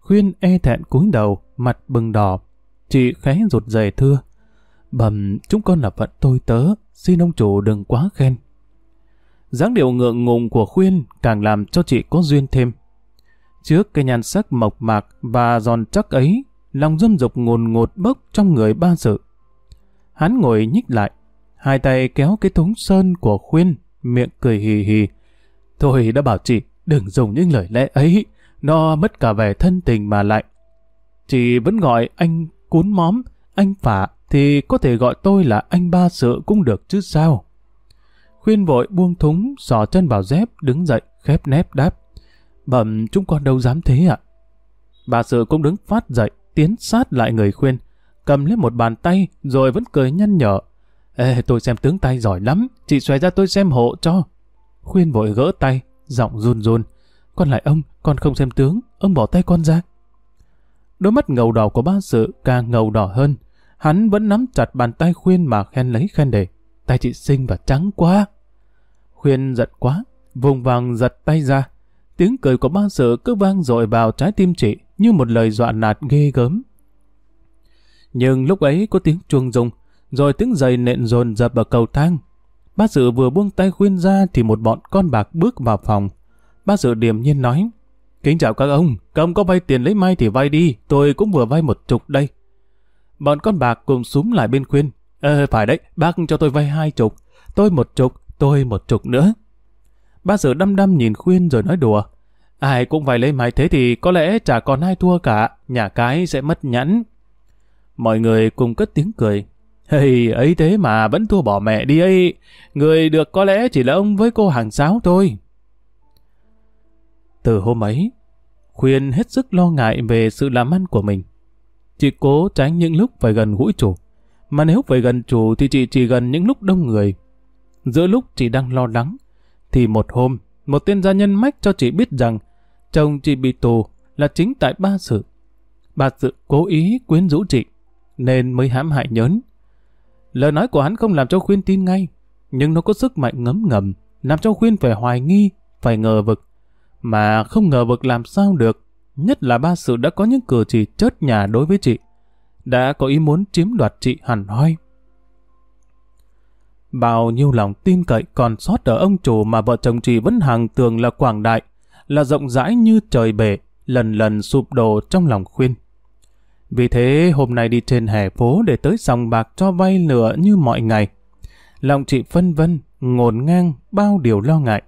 Khuyên e thẹn cúi đầu, mặt bừng đỏ. Chị khẽ rụt rè thưa. Bẩm, chúng con là phận tôi tớ, xin ông chủ đừng quá khen dáng điệu ngượng ngùng của Khuyên càng làm cho chị có duyên thêm. Trước cái nhan sắc mộc mạc và giòn chắc ấy, lòng dâm dục ngồn ngột bốc trong người ba sự. Hắn ngồi nhích lại, hai tay kéo cái thúng sơn của Khuyên, miệng cười hì hì. thôi đã bảo chị, đừng dùng những lời lẽ ấy, nó mất cả vẻ thân tình mà lại. Chị vẫn gọi anh cún móm, anh phả, thì có thể gọi tôi là anh ba sự cũng được chứ sao. Khuyên vội buông thúng, sò chân vào dép, đứng dậy, khép nép đáp. Bẩm, chúng con đâu dám thế ạ. Bà sự cũng đứng phát dậy, tiến sát lại người khuyên, cầm lên một bàn tay, rồi vẫn cười nhăn nhở. Ê, tôi xem tướng tay giỏi lắm, chị xoay ra tôi xem hộ cho. Khuyên vội gỡ tay, giọng run run. Con lại ông, con không xem tướng, ông bỏ tay con ra. Đôi mắt ngầu đỏ của ba sự càng ngầu đỏ hơn. Hắn vẫn nắm chặt bàn tay khuyên mà khen lấy khen để tay chị xinh và trắng quá. Khuyên giận quá, vùng vàng giật tay ra. Tiếng cười của ba sự cứ vang dội vào trái tim chị như một lời dọa nạt ghê gớm. Nhưng lúc ấy có tiếng chuông rung, rồi tiếng giày nện dồn dập ở cầu thang. Ba sự vừa buông tay khuyên ra thì một bọn con bạc bước vào phòng. Ba sự điềm nhiên nói, Kính chào các ông, các ông có vay tiền lấy mai thì vay đi, tôi cũng vừa vay một chục đây. Bọn con bạc cùng súng lại bên khuyên, Ờ, phải đấy, bác cho tôi vay hai chục, tôi một chục, tôi một chục nữa. bác sự đăm đăm nhìn khuyên rồi nói đùa. Ai cũng phải lấy mày thế thì có lẽ chả còn ai thua cả, nhà cái sẽ mất nhẫn. Mọi người cùng cất tiếng cười. Hey, ấy thế mà vẫn thua bỏ mẹ đi ấy. Người được có lẽ chỉ là ông với cô hàng sáo thôi. Từ hôm ấy, Khuyên hết sức lo ngại về sự làm ăn của mình. Chị cố tránh những lúc phải gần gũi chủ. Mà nếu về gần chủ thì chị chỉ gần những lúc đông người. Giữa lúc chị đang lo lắng, thì một hôm, một tên gia nhân mách cho chị biết rằng chồng chị bị tù là chính tại ba sự. Ba sự cố ý quyến rũ chị, nên mới hãm hại nhớn. Lời nói của hắn không làm cho Khuyên tin ngay, nhưng nó có sức mạnh ngấm ngầm, làm cho Khuyên phải hoài nghi, phải ngờ vực. Mà không ngờ vực làm sao được, nhất là ba sự đã có những cử chỉ chớt nhà đối với chị, đã có ý muốn chiếm đoạt chị hẳn hoi. Bao nhiêu lòng tin cậy còn sót ở ông chủ mà vợ chồng chị vẫn hàng tường là quảng đại, là rộng rãi như trời bể, lần lần sụp đổ trong lòng khuyên. Vì thế hôm nay đi trên hè phố để tới sòng bạc cho vay lửa như mọi ngày. Lòng chị phân vân, ngổn ngang, bao điều lo ngại.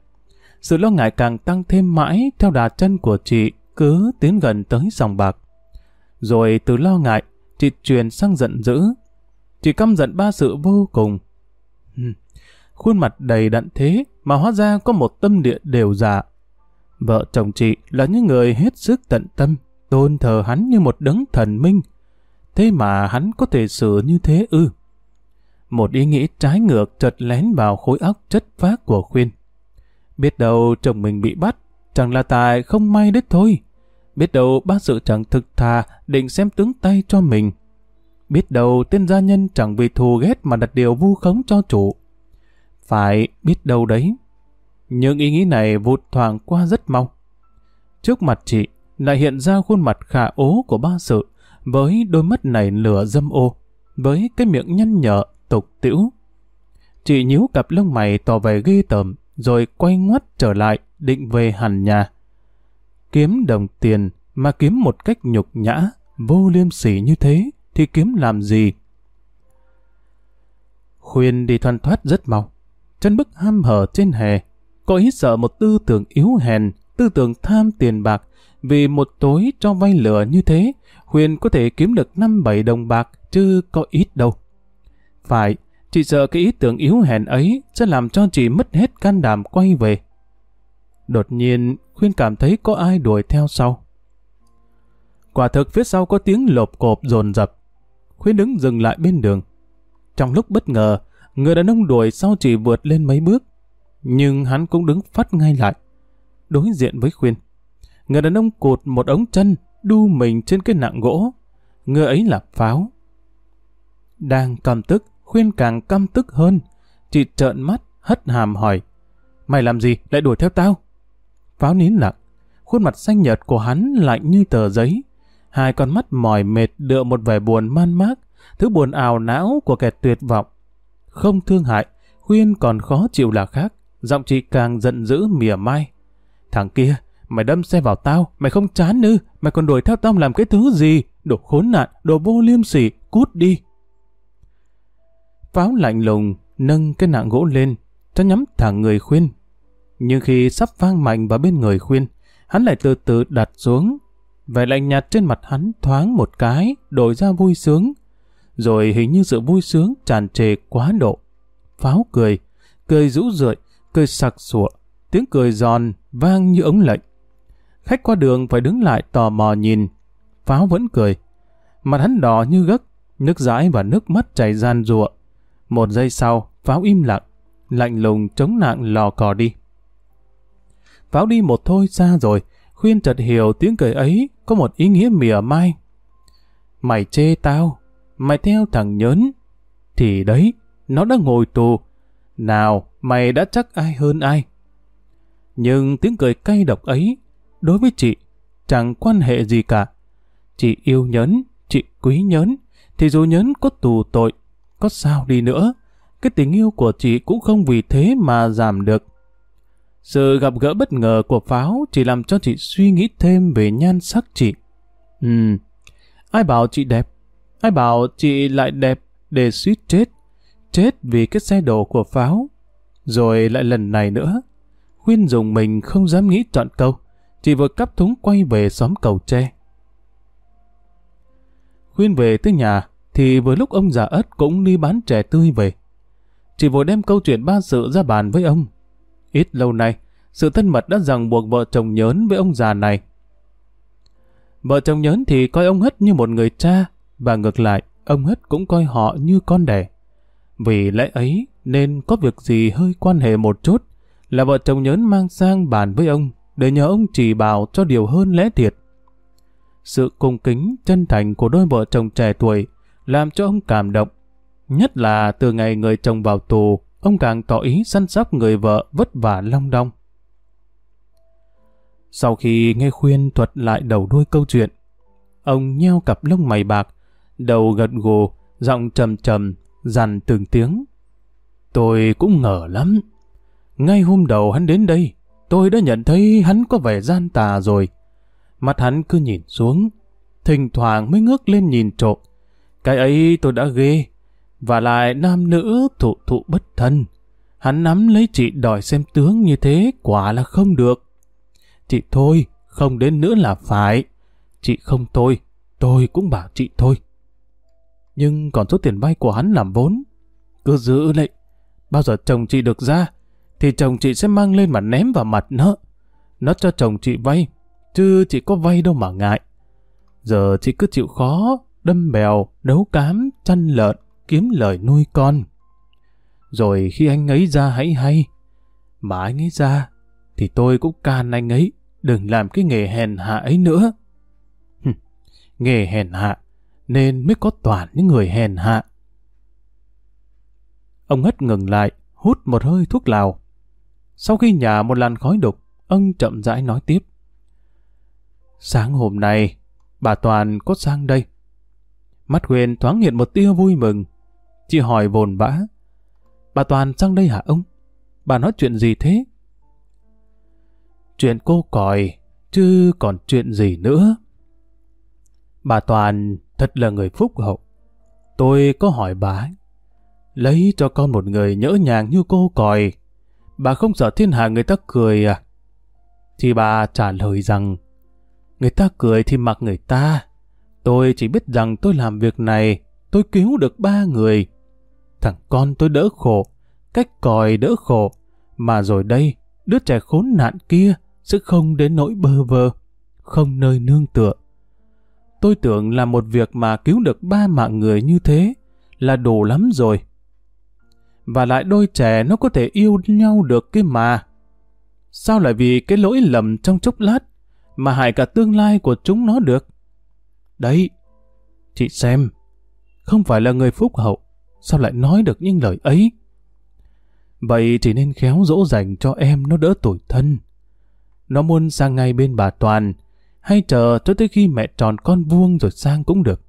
Sự lo ngại càng tăng thêm mãi theo đà chân của chị cứ tiến gần tới sòng bạc. Rồi từ lo ngại, chị truyền sang giận dữ. Chị căm giận ba sự vô cùng. Khuôn mặt đầy đặn thế mà hóa ra có một tâm địa đều dạ. Vợ chồng chị là những người hết sức tận tâm, tôn thờ hắn như một đấng thần minh. Thế mà hắn có thể xử như thế ư? Một ý nghĩ trái ngược chợt lén vào khối óc chất phác của Khuyên. Biết đâu chồng mình bị bắt, chẳng là tài không may đấy thôi. Biết đâu bác sự chẳng thực thà định xem tướng tay cho mình. Biết đâu tên gia nhân chẳng vì thù ghét mà đặt điều vu khống cho chủ. Phải biết đâu đấy. Những ý nghĩ này vụt thoảng qua rất mau. Trước mặt chị lại hiện ra khuôn mặt khả ố của ba sự với đôi mắt này lửa dâm ô, với cái miệng nhăn nhở, tục tĩu. Chị nhíu cặp lông mày tỏ vẻ ghê tởm, rồi quay ngoắt trở lại, định về hẳn nhà. Kiếm đồng tiền mà kiếm một cách nhục nhã, vô liêm sỉ như thế, thì kiếm làm gì? Khuyên đi thoăn thoát rất mau. Chân bức ham hở trên hè, có ý sợ một tư tưởng yếu hèn, tư tưởng tham tiền bạc, vì một tối cho vay lừa như thế, Huyền có thể kiếm được 5-7 đồng bạc, chứ có ít đâu. Phải, Chị sợ cái ý tưởng yếu hèn ấy sẽ làm cho chị mất hết can đảm quay về. Đột nhiên, Khuyên cảm thấy có ai đuổi theo sau. Quả thực phía sau có tiếng lộp cộp dồn dập. Khuyên đứng dừng lại bên đường. Trong lúc bất ngờ, người đàn ông đuổi sau chỉ vượt lên mấy bước. Nhưng hắn cũng đứng phát ngay lại. Đối diện với Khuyên. Người đàn ông cột một ống chân, đu mình trên cái nặng gỗ. Người ấy là Pháo. Đang cầm tức, khuyên càng căm tức hơn. Chị trợn mắt, hất hàm hỏi. Mày làm gì lại đuổi theo tao? Pháo nín lặng, khuôn mặt xanh nhợt của hắn lạnh như tờ giấy. Hai con mắt mỏi mệt đựa một vẻ buồn man mác, thứ buồn ảo não của kẻ tuyệt vọng. Không thương hại, khuyên còn khó chịu là khác, giọng chị càng giận dữ mỉa mai. Thằng kia, mày đâm xe vào tao, mày không chán ư, mày còn đuổi theo tao làm cái thứ gì? Đồ khốn nạn, đồ vô liêm sỉ, cút đi. Pháo lạnh lùng, nâng cái nạng gỗ lên, cho nhắm thẳng người khuyên. Nhưng khi sắp vang mạnh vào bên người khuyên, hắn lại từ từ đặt xuống. Vẻ lạnh nhạt trên mặt hắn thoáng một cái, đổi ra vui sướng. Rồi hình như sự vui sướng tràn trề quá độ. Pháo cười, cười rũ rượi, cười sặc sụa, tiếng cười giòn, vang như ống lệnh. Khách qua đường phải đứng lại tò mò nhìn. Pháo vẫn cười. Mặt hắn đỏ như gấc, nước dãi và nước mắt chảy gian rụa. Một giây sau, pháo im lặng, lạnh lùng chống nặng lò cò đi. Pháo đi một thôi xa rồi, khuyên chợt hiểu tiếng cười ấy có một ý nghĩa mỉa mai. Mày chê tao, mày theo thằng nhớn, thì đấy, nó đã ngồi tù. Nào, mày đã chắc ai hơn ai. Nhưng tiếng cười cay độc ấy, đối với chị, chẳng quan hệ gì cả. Chị yêu nhớn, chị quý nhớn, thì dù nhớn có tù tội, có sao đi nữa, cái tình yêu của chị cũng không vì thế mà giảm được. Sự gặp gỡ bất ngờ của Pháo chỉ làm cho chị suy nghĩ thêm về nhan sắc chị. Ừm, ai bảo chị đẹp? Ai bảo chị lại đẹp để suýt chết? Chết vì cái xe đồ của Pháo. Rồi lại lần này nữa. Khuyên dùng mình không dám nghĩ chọn câu, chị vừa cắp thúng quay về xóm cầu tre. Khuyên về tới nhà, thì vừa lúc ông già ất cũng đi bán trẻ tươi về. chị vội đem câu chuyện ba sự ra bàn với ông. Ít lâu nay, sự thân mật đã ràng buộc vợ chồng nhớn với ông già này. Vợ chồng nhớn thì coi ông Hất như một người cha, và ngược lại, ông Hất cũng coi họ như con đẻ. Vì lẽ ấy nên có việc gì hơi quan hệ một chút là vợ chồng nhớn mang sang bàn với ông để nhờ ông chỉ bảo cho điều hơn lẽ thiệt. Sự cung kính, chân thành của đôi vợ chồng trẻ tuổi làm cho ông cảm động. Nhất là từ ngày người chồng vào tù, ông càng tỏ ý săn sóc người vợ vất vả long đong. Sau khi nghe khuyên thuật lại đầu đuôi câu chuyện, ông nheo cặp lông mày bạc, đầu gật gù, giọng trầm trầm, dằn từng tiếng. Tôi cũng ngờ lắm. Ngay hôm đầu hắn đến đây, tôi đã nhận thấy hắn có vẻ gian tà rồi. Mặt hắn cứ nhìn xuống, thỉnh thoảng mới ngước lên nhìn trộm. Cái ấy tôi đã ghê, và lại nam nữ thụ thụ bất thân. Hắn nắm lấy chị đòi xem tướng như thế quả là không được. Chị thôi, không đến nữa là phải. Chị không tôi, tôi cũng bảo chị thôi. Nhưng còn số tiền vay của hắn làm vốn. Cứ giữ lại. Bao giờ chồng chị được ra, thì chồng chị sẽ mang lên mà ném vào mặt nó. Nó cho chồng chị vay, chứ chị có vay đâu mà ngại. Giờ chị cứ chịu khó, đâm bèo, đấu cám, chăn lợn, kiếm lời nuôi con. Rồi khi anh ấy ra hãy hay, mà anh ấy ra, thì tôi cũng can anh ấy, đừng làm cái nghề hèn hạ ấy nữa. nghề hèn hạ, nên mới có toàn những người hèn hạ. Ông hất ngừng lại, hút một hơi thuốc lào. Sau khi nhả một làn khói đục, ông chậm rãi nói tiếp. Sáng hôm nay, bà Toàn có sang đây. Mắt Huyền thoáng hiện một tia vui mừng. Chị hỏi vồn vã. Bà Toàn sang đây hả ông? Bà nói chuyện gì thế? Chuyện cô còi, chứ còn chuyện gì nữa. Bà Toàn thật là người phúc hậu. Tôi có hỏi bà lấy cho con một người nhỡ nhàng như cô còi, bà không sợ thiên hạ người ta cười à? Thì bà trả lời rằng, người ta cười thì mặc người ta. Tôi chỉ biết rằng tôi làm việc này, tôi cứu được ba người. Thằng con tôi đỡ khổ, cách còi đỡ khổ, mà rồi đây, đứa trẻ khốn nạn kia sẽ không đến nỗi bơ vơ, không nơi nương tựa. Tôi tưởng là một việc mà cứu được ba mạng người như thế là đủ lắm rồi. Và lại đôi trẻ nó có thể yêu nhau được cái mà. Sao lại vì cái lỗi lầm trong chốc lát mà hại cả tương lai của chúng nó được? Đấy, chị xem, không phải là người phúc hậu, sao lại nói được những lời ấy? Vậy chỉ nên khéo dỗ dành cho em nó đỡ tuổi thân. Nó muốn sang ngay bên bà Toàn, hay chờ cho tới khi mẹ tròn con vuông rồi sang cũng được.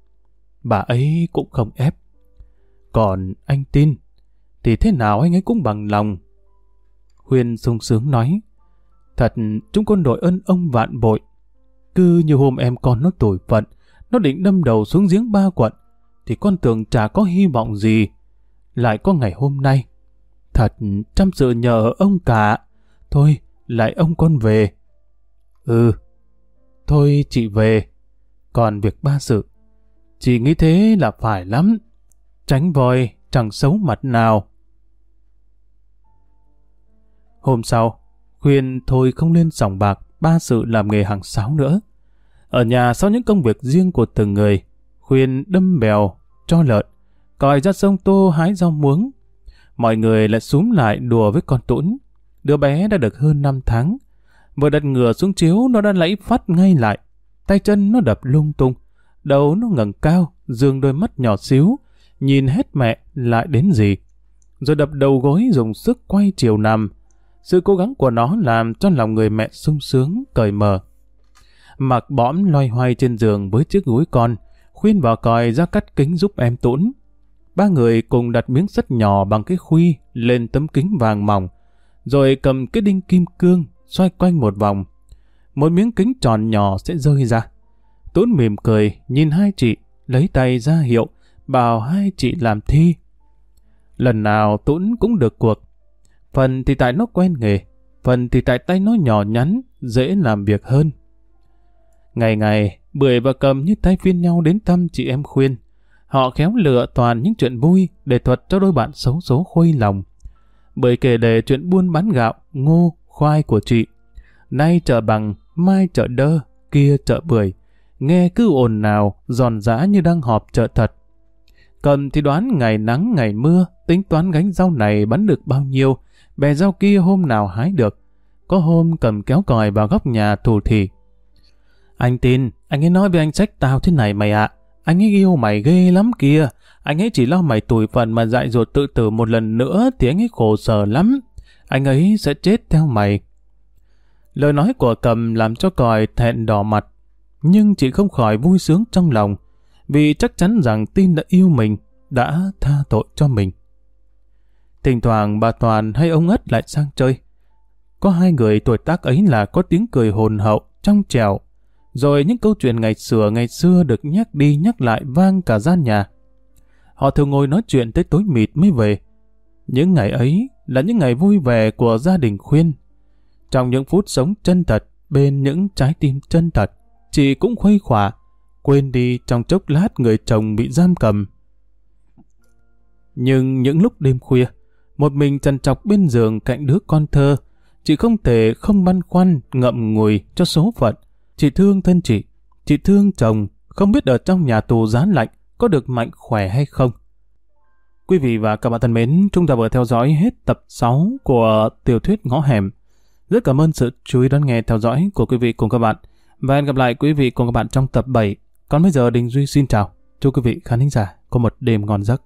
Bà ấy cũng không ép. Còn anh tin, thì thế nào anh ấy cũng bằng lòng. Khuyên sung sướng nói, thật chúng con đội ơn ông vạn bội. Cứ như hôm em con nó tuổi phận, nó định đâm đầu xuống giếng ba quận, thì con tưởng chả có hy vọng gì. Lại có ngày hôm nay. Thật chăm sự nhờ ông cả. Thôi, lại ông con về. Ừ, Thôi chị về. Còn việc ba sự, chị nghĩ thế là phải lắm. Tránh voi chẳng xấu mặt nào. Hôm sau, Khuyên thôi không lên sòng bạc, ba sự làm nghề hàng sáo nữa. Ở nhà sau những công việc riêng của từng người, Khuyên đâm bèo, cho lợn, còi ra sông Tô hái rau muống. Mọi người lại súm lại đùa với con tũn. Đứa bé đã được hơn 5 tháng, Vừa đặt ngửa xuống chiếu nó đã lấy phát ngay lại. Tay chân nó đập lung tung. Đầu nó ngẩng cao, dương đôi mắt nhỏ xíu, nhìn hết mẹ lại đến gì. Rồi đập đầu gối dùng sức quay chiều nằm. Sự cố gắng của nó làm cho lòng người mẹ sung sướng, cởi mở. Mặc bõm loay hoay trên giường với chiếc gối con, khuyên vợ còi ra cắt kính giúp em tũn. Ba người cùng đặt miếng sắt nhỏ bằng cái khuy lên tấm kính vàng mỏng, rồi cầm cái đinh kim cương xoay quanh một vòng. Một miếng kính tròn nhỏ sẽ rơi ra. Tốn mỉm cười, nhìn hai chị, lấy tay ra hiệu, bảo hai chị làm thi. Lần nào Tuấn cũng được cuộc. Phần thì tại nó quen nghề, phần thì tại tay nó nhỏ nhắn, dễ làm việc hơn. Ngày ngày, Bưởi và Cầm như tay phiên nhau đến thăm chị em khuyên. Họ khéo lựa toàn những chuyện vui để thuật cho đôi bạn xấu số khuây lòng. Bưởi kể đề chuyện buôn bán gạo, ngô, khoai của chị. Nay chợ bằng, mai chợ đơ, kia chợ bưởi. Nghe cứ ồn nào, giòn giã như đang họp chợ thật. Cầm thì đoán ngày nắng ngày mưa, tính toán gánh rau này bán được bao nhiêu, bè rau kia hôm nào hái được. Có hôm cầm kéo còi vào góc nhà thủ thị. Anh tin, anh ấy nói với anh sách tao thế này mày ạ. Anh ấy yêu mày ghê lắm kìa. Anh ấy chỉ lo mày tủi phận mà dại dột tự tử một lần nữa thì anh ấy khổ sở lắm. Anh ấy sẽ chết theo mày. Lời nói của cầm làm cho còi thẹn đỏ mặt. Nhưng chị không khỏi vui sướng trong lòng. Vì chắc chắn rằng tin đã yêu mình, đã tha tội cho mình. Thỉnh thoảng bà Toàn hay ông Ất lại sang chơi. Có hai người tuổi tác ấy là có tiếng cười hồn hậu, trong trèo. Rồi những câu chuyện ngày xưa ngày xưa được nhắc đi nhắc lại vang cả gian nhà. Họ thường ngồi nói chuyện tới tối mịt mới về. Những ngày ấy là những ngày vui vẻ của gia đình khuyên. Trong những phút sống chân thật, bên những trái tim chân thật, chị cũng khuây khỏa, quên đi trong chốc lát người chồng bị giam cầm. Nhưng những lúc đêm khuya, một mình trần trọc bên giường cạnh đứa con thơ, chị không thể không băn khoăn ngậm ngùi cho số phận. Chị thương thân chị, chị thương chồng, không biết ở trong nhà tù gián lạnh có được mạnh khỏe hay không. Quý vị và các bạn thân mến, chúng ta vừa theo dõi hết tập 6 của tiểu thuyết Ngõ Hẻm. Rất cảm ơn sự chú ý đón nghe theo dõi của quý vị cùng các bạn. Và hẹn gặp lại quý vị cùng các bạn trong tập 7. Còn bây giờ Đình Duy xin chào. Chúc quý vị khán thính giả có một đêm ngon giấc.